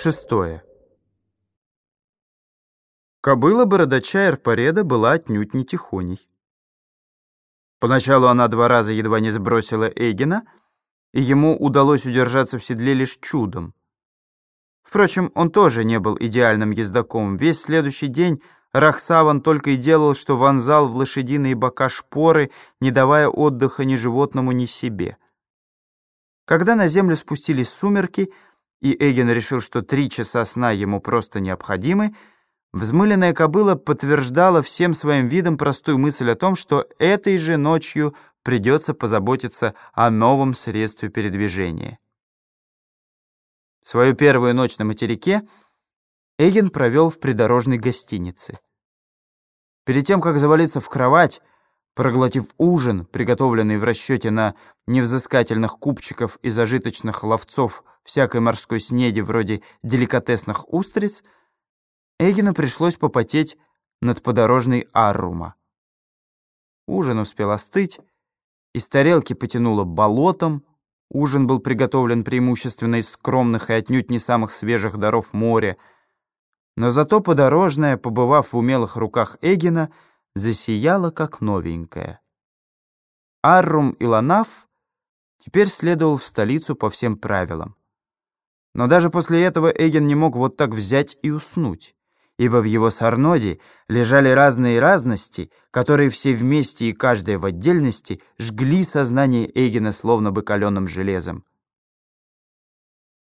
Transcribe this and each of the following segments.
Шестое. Кобыла бородача Эрпареда была отнюдь не тихоней. Поначалу она два раза едва не сбросила Эгина, и ему удалось удержаться в седле лишь чудом. Впрочем, он тоже не был идеальным ездаком. Весь следующий день Рахсаван только и делал, что вонзал в лошадиные бока шпоры, не давая отдыха ни животному, ни себе. Когда на землю спустились сумерки, и Эгин решил, что три часа сна ему просто необходимы, взмыленная кобыла подтверждала всем своим видом простую мысль о том, что этой же ночью придется позаботиться о новом средстве передвижения. Свою первую ночь на материке Эгин провел в придорожной гостинице. Перед тем, как завалиться в кровать, проглотив ужин, приготовленный в расчете на невзыскательных купчиков и зажиточных ловцов всякой морской снеди вроде деликатесных устриц, Эгину пришлось попотеть над подорожной Аррума. Ужин успел остыть, из тарелки потянуло болотом, ужин был приготовлен преимущественно из скромных и отнюдь не самых свежих даров моря, но зато подорожная, побывав в умелых руках Эгина, засияла как новенькая. Аррум и Ланаф теперь следовал в столицу по всем правилам. Но даже после этого Эгин не мог вот так взять и уснуть, ибо в его сарноде лежали разные разности, которые все вместе и каждая в отдельности жгли сознание Эгина словно бы каленым железом.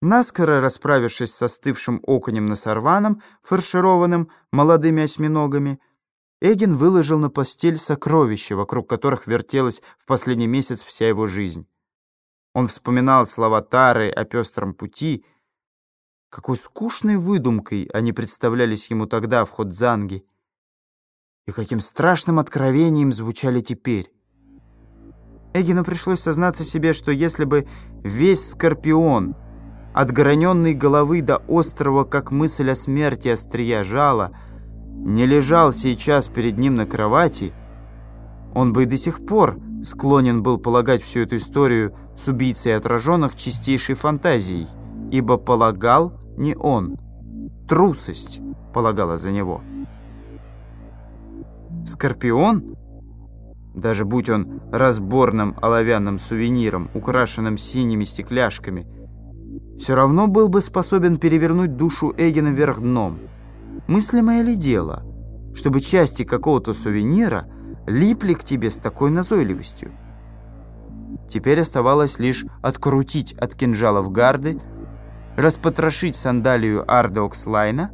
Наскоро расправившись с остывшим оконем носорваном, фаршированным молодыми осьминогами, Эгин выложил на постель сокровища, вокруг которых вертелась в последний месяц вся его жизнь. Он вспоминал слова Тары о пестром пути. Какой скучной выдумкой они представлялись ему тогда в Ходзанге. И каким страшным откровением звучали теперь. Эгину пришлось сознаться себе, что если бы весь Скорпион, от головы до острого, как мысль о смерти острия жала, не лежал сейчас перед ним на кровати, он бы и до сих пор склонен был полагать всю эту историю с убийцей отраженных чистейшей фантазией, ибо полагал не он. Трусость полагала за него. Скорпион, даже будь он разборным оловянным сувениром, украшенным синими стекляшками, все равно был бы способен перевернуть душу Эгена вверх дном. Мыслимое ли дело, чтобы части какого-то сувенира – липли к тебе с такой назойливостью. Теперь оставалось лишь открутить от кинжалов гарды, распотрошить сандалию Ард Окс Лайна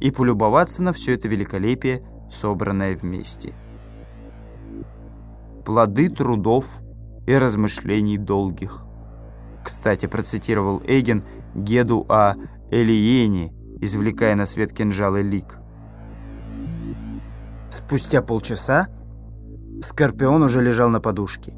и полюбоваться на все это великолепие, собранное вместе. «Плоды трудов и размышлений долгих». Кстати, процитировал Эйген Геду о Элиене, извлекая на свет кинжал и лик. Спустя полчаса Скорпион уже лежал на подушке.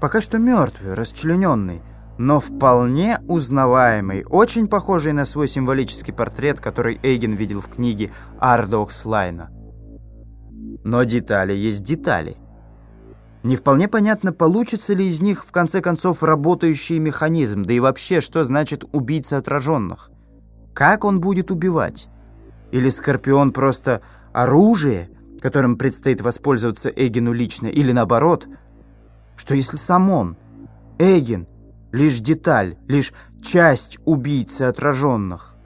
Пока что мертвый, расчлененный, но вполне узнаваемый, очень похожий на свой символический портрет, который Эйген видел в книге Ард Окс Лайна. Но детали есть детали. Не вполне понятно, получится ли из них в конце концов работающий механизм, да и вообще, что значит убийца отраженных. Как он будет убивать? Или Скорпион просто оружие, которым предстоит воспользоваться Эгину лично, или наоборот, что если сам он, Эгин, лишь деталь, лишь часть убийцы отраженных?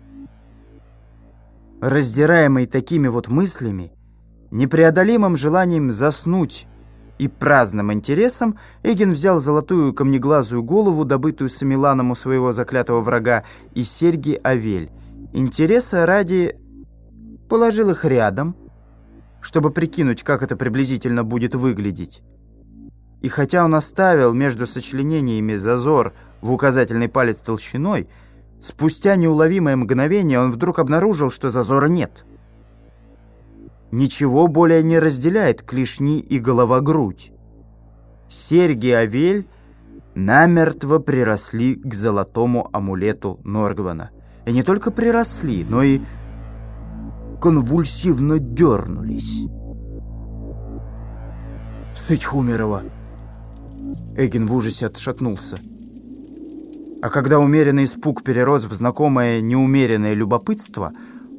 Раздираемый такими вот мыслями, непреодолимым желанием заснуть и праздным интересом, Эгин взял золотую камнеглазую голову, добытую Самиланом у своего заклятого врага, и серьги Авель. Интереса ради положил их рядом, чтобы прикинуть, как это приблизительно будет выглядеть. И хотя он оставил между сочленениями зазор в указательный палец толщиной, спустя неуловимое мгновение он вдруг обнаружил, что зазора нет. Ничего более не разделяет клешни и голова-грудь. Серьги Авель намертво приросли к золотому амулету Норгвана. И не только приросли, но и конвульсивно дернулись. «Сыть Хумерова!» Эгин в ужасе отшатнулся. А когда умеренный испуг перерос в знакомое неумеренное любопытство,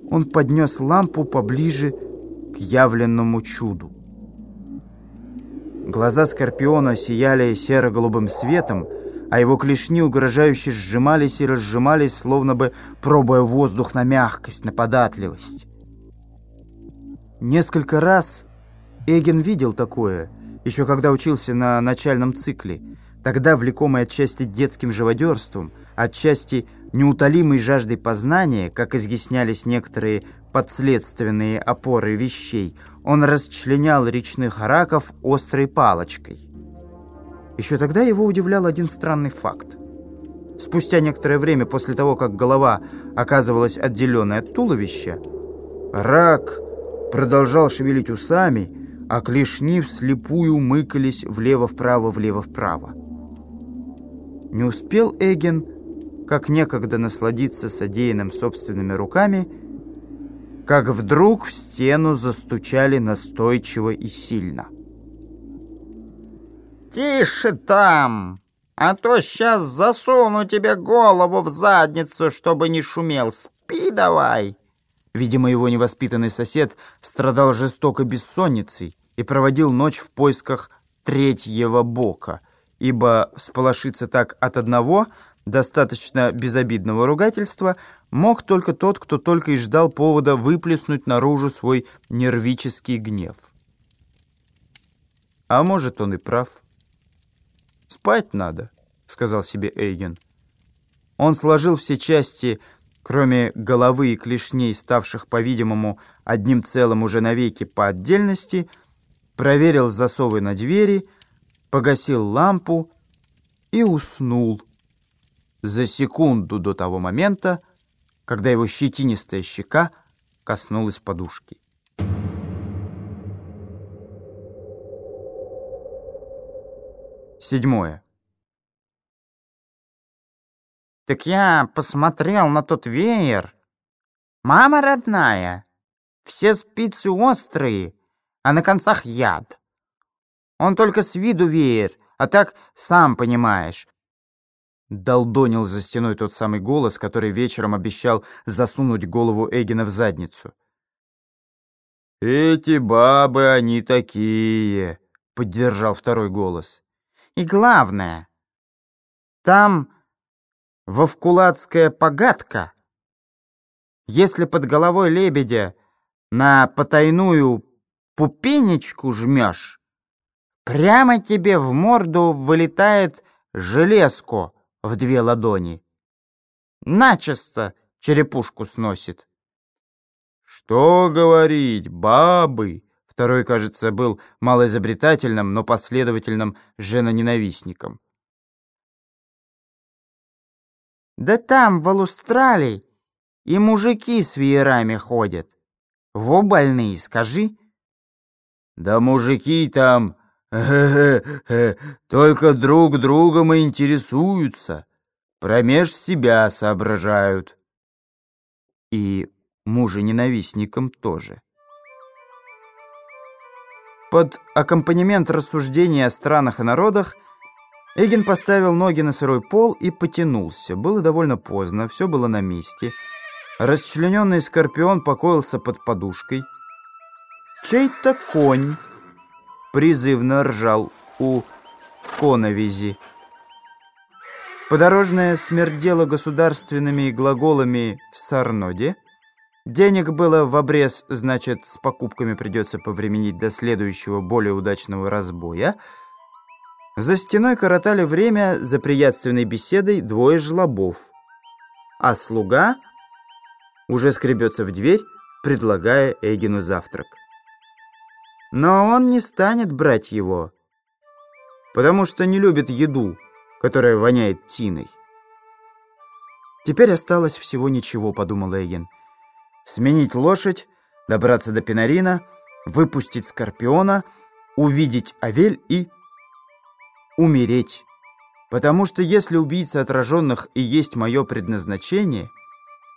он поднес лампу поближе к явленному чуду. Глаза Скорпиона сияли серо-голубым светом, а его клешни угрожающе сжимались и разжимались, словно бы пробуя воздух на мягкость, на податливость. Несколько раз Эгин видел такое, еще когда учился на начальном цикле. Тогда, влекомый отчасти детским живодерством, отчасти неутолимой жаждой познания, как изъяснялись некоторые подследственные опоры вещей, он расчленял речных раков острой палочкой. Еще тогда его удивлял один странный факт. Спустя некоторое время после того, как голова оказывалась отделенной от туловища, рак продолжал шевелить усами, а клешни вслепую мыкались влево-вправо, влево-вправо. Не успел Эгин, как некогда насладиться содеянным собственными руками, как вдруг в стену застучали настойчиво и сильно. «Тише там, а то сейчас засуну тебе голову в задницу, чтобы не шумел. Спи давай!» Видимо, его невоспитанный сосед страдал жестоко бессонницей и проводил ночь в поисках третьего бока, ибо сполошиться так от одного, достаточно безобидного ругательства, мог только тот, кто только и ждал повода выплеснуть наружу свой нервический гнев. А может, он и прав. «Спать надо», — сказал себе Эйген. Он сложил все части кроме головы и клешней, ставших, по-видимому, одним целым уже навеки по отдельности, проверил засовы на двери, погасил лампу и уснул за секунду до того момента, когда его щетинистая щека коснулась подушки. Седьмое. Так я посмотрел на тот веер. Мама родная, все спицы острые, а на концах яд. Он только с виду веер, а так сам понимаешь. Долдонил за стеной тот самый голос, который вечером обещал засунуть голову Эгина в задницу. «Эти бабы, они такие», — поддержал второй голос. «И главное, там вовкулацкая погадка. Если под головой лебедя на потайную пупенечку жмешь, прямо тебе в морду вылетает железко в две ладони. Начисто черепушку сносит. Что говорить, бабы? Второй, кажется, был малоизобретательным, но последовательным женоненавистником. Да там, в Алустралии, и мужики с веерами ходят. Во больные, скажи. Да мужики там, только друг другом и интересуются, промеж себя соображают. И мужа-ненавистникам тоже. Под аккомпанемент рассуждений о странах и народах Эгин поставил ноги на сырой пол и потянулся. Было довольно поздно, все было на месте. Расчлененный скорпион покоился под подушкой. Чей-то конь призывно ржал у коновизи. Подорожная смердела государственными глаголами в Сарноде. Денег было в обрез, значит, с покупками придется повременить до следующего более удачного разбоя — за стеной коротали время за приятственной беседой двое жлобов, а слуга уже скребется в дверь, предлагая Эгину завтрак. Но он не станет брать его, потому что не любит еду, которая воняет тиной. Теперь осталось всего ничего, подумал Эгин. Сменить лошадь, добраться до Пинарина, выпустить Скорпиона, увидеть Авель и умереть. Потому что если убийца отраженных и есть мое предназначение,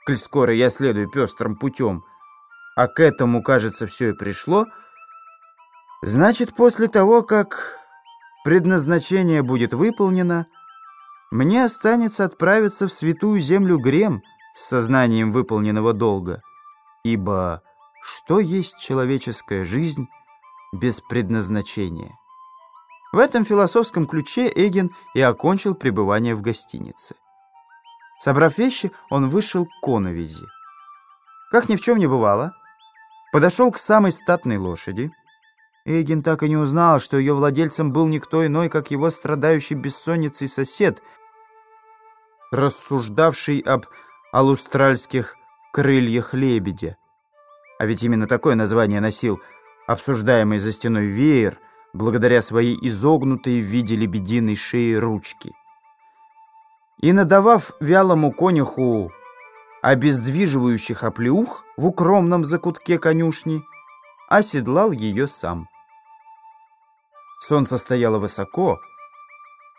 коль скоро я следую пестрым путем, а к этому, кажется, все и пришло, значит, после того, как предназначение будет выполнено, Мне останется отправиться в святую землю Грем с сознанием выполненного долга, ибо что есть человеческая жизнь без предназначения? В этом философском ключе Эгин и окончил пребывание в гостинице. Собрав вещи, он вышел к коновизи. Как ни в чем не бывало, подошел к самой статной лошади. Эгин так и не узнал, что ее владельцем был никто иной, как его страдающий бессонницей сосед, рассуждавший об алустральских крыльях лебедя. А ведь именно такое название носил обсуждаемый за стеной веер, благодаря своей изогнутой в виде лебединой шеи ручки. И надавав вялому конюху обездвиживающих оплеух в укромном закутке конюшни, оседлал ее сам. Солнце стояло высоко.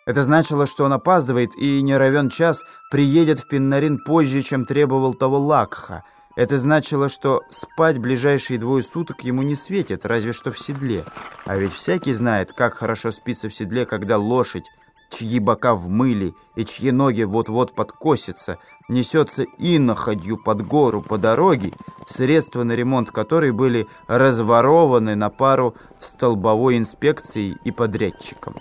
Это значило, что он опаздывает и не равен час приедет в Пиннарин позже, чем требовал того Лакха. Это значило, что спать ближайшие двое суток ему не светит, разве что в седле. А ведь всякий знает, как хорошо спится в седле, когда лошадь чьи бока в мыле и чьи ноги вот-вот подкосятся, несется иноходью под гору по дороге, средства на ремонт которой были разворованы на пару столбовой инспекцией и подрядчиком.